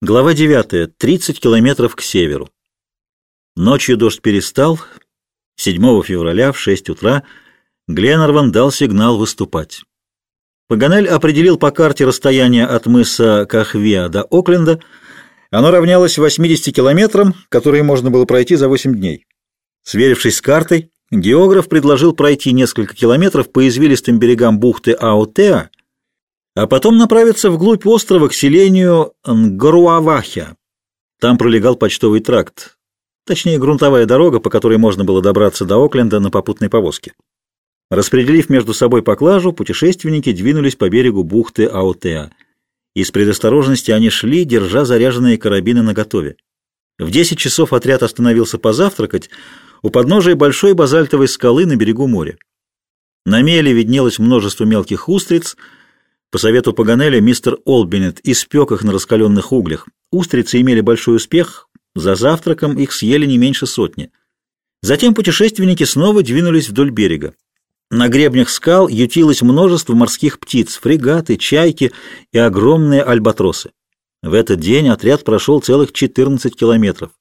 Глава 9. 30 километров к северу. Ночью дождь перестал. 7 февраля в 6 утра Гленнерван дал сигнал выступать. Паганель определил по карте расстояние от мыса Кахвиа до Окленда. Оно равнялось 80 километрам, которые можно было пройти за 8 дней. Сверившись с картой, географ предложил пройти несколько километров по извилистым берегам бухты Аотеа а потом направиться вглубь острова к селению Нгоруавахя. Там пролегал почтовый тракт, точнее грунтовая дорога, по которой можно было добраться до Окленда на попутной повозке. Распределив между собой поклажу, путешественники двинулись по берегу бухты Аотеа. Из предосторожности они шли, держа заряженные карабины наготове. В 10 часов отряд остановился позавтракать у подножия большой базальтовой скалы на берегу моря. На меле виднелось множество мелких устриц — по совету Паганеля мистер Олбинет испек их на раскаленных углях. Устрицы имели большой успех, за завтраком их съели не меньше сотни. Затем путешественники снова двинулись вдоль берега. На гребнях скал ютилось множество морских птиц, фрегаты, чайки и огромные альбатросы. В этот день отряд прошел целых 14 километров.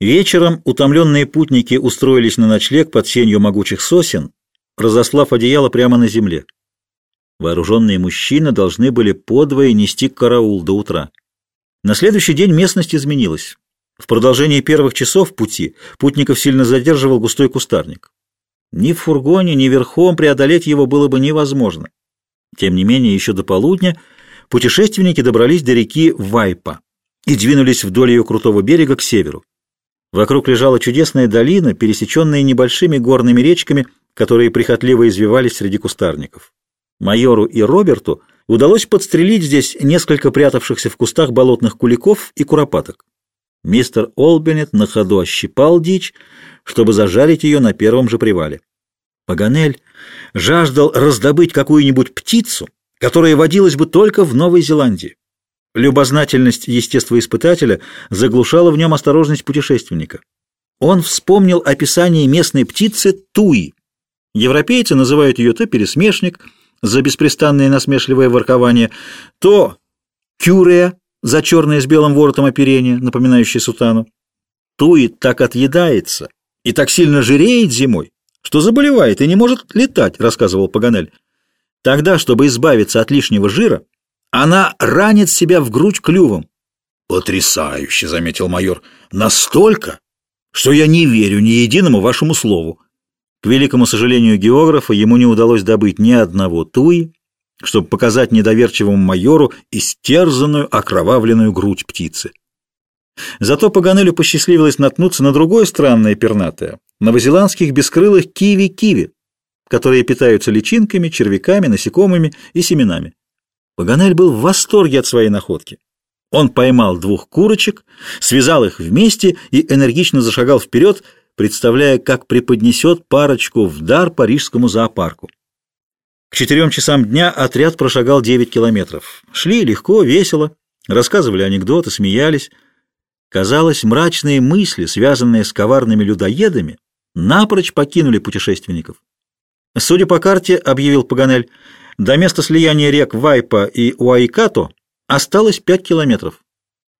Вечером утомленные путники устроились на ночлег под сенью могучих сосен, разослав одеяло прямо на земле. Вооруженные мужчины должны были подвое нести караул до утра. На следующий день местность изменилась. В продолжении первых часов пути путников сильно задерживал густой кустарник. Ни в фургоне, ни верхом преодолеть его было бы невозможно. Тем не менее, еще до полудня путешественники добрались до реки Вайпа и двинулись вдоль ее крутого берега к северу. Вокруг лежала чудесная долина, пересеченная небольшими горными речками, которые прихотливо извивались среди кустарников. Майору и Роберту удалось подстрелить здесь несколько прятавшихся в кустах болотных куликов и куропаток. Мистер Олбинет на ходу ощипал дичь, чтобы зажарить ее на первом же привале. Паганель жаждал раздобыть какую-нибудь птицу, которая водилась бы только в Новой Зеландии. Любознательность естествоиспытателя заглушала в нем осторожность путешественника. Он вспомнил описание местной птицы туи. Европейцы называют ее то пересмешник, за беспрестанное насмешливое воркование, то кюрея за черное с белым воротом оперение, напоминающее сутану. Туит так отъедается и так сильно жиреет зимой, что заболевает и не может летать, рассказывал Паганель. Тогда, чтобы избавиться от лишнего жира, она ранит себя в грудь клювом. «Потрясающе!» — заметил майор. «Настолько, что я не верю ни единому вашему слову. К великому сожалению географа, ему не удалось добыть ни одного туи, чтобы показать недоверчивому майору истерзанную, окровавленную грудь птицы. Зато Паганелю посчастливилось наткнуться на другое странное пернатое – новозеландских бескрылых киви-киви, которые питаются личинками, червяками, насекомыми и семенами. Паганель был в восторге от своей находки. Он поймал двух курочек, связал их вместе и энергично зашагал вперед – представляя, как преподнесет парочку в дар парижскому зоопарку. К четырем часам дня отряд прошагал 9 километров. Шли легко, весело, рассказывали анекдоты, смеялись. Казалось, мрачные мысли, связанные с коварными людоедами, напрочь покинули путешественников. Судя по карте, объявил Паганель, до места слияния рек Вайпа и Уайкато осталось 5 километров.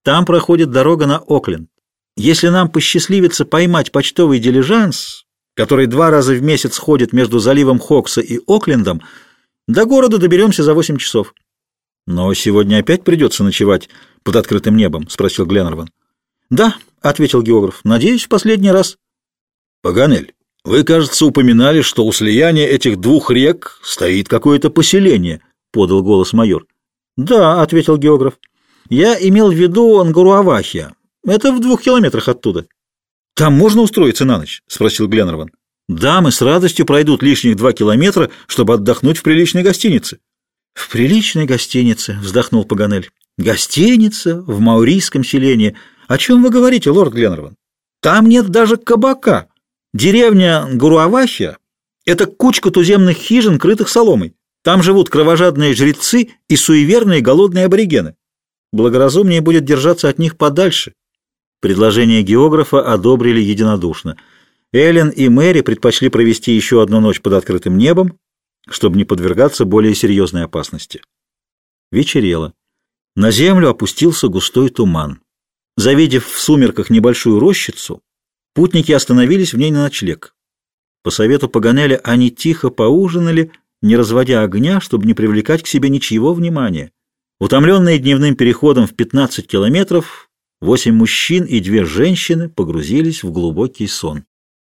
Там проходит дорога на Окленд. Если нам посчастливится поймать почтовый дилижанс, который два раза в месяц ходит между заливом Хокса и Оклендом, до города доберемся за восемь часов. — Но сегодня опять придется ночевать под открытым небом? — спросил Гленнерван. — Да, — ответил географ, — надеюсь, в последний раз. — Паганель, вы, кажется, упоминали, что у слияния этих двух рек стоит какое-то поселение, — подал голос майор. — Да, — ответил географ, — я имел в виду Ангуруавахия. Это в двух километрах оттуда. Там можно устроиться на ночь? Спросил Гленнерван. Дамы с радостью пройдут лишних два километра, чтобы отдохнуть в приличной гостинице. В приличной гостинице, вздохнул Паганель. Гостиница в маурийском селении. О чем вы говорите, лорд Гленнерван? Там нет даже кабака. Деревня Гуруавахия – это кучка туземных хижин, крытых соломой. Там живут кровожадные жрецы и суеверные голодные аборигены. Благоразумнее будет держаться от них подальше. Предложение географа одобрили единодушно. Эллен и Мэри предпочли провести еще одну ночь под открытым небом, чтобы не подвергаться более серьезной опасности. Вечерело. На землю опустился густой туман. Завидев в сумерках небольшую рощицу, путники остановились в ней на ночлег. По совету Паганеля они тихо поужинали, не разводя огня, чтобы не привлекать к себе ничьего внимания. Утомленные дневным переходом в 15 километров, восемь мужчин и две женщины погрузились в глубокий сон.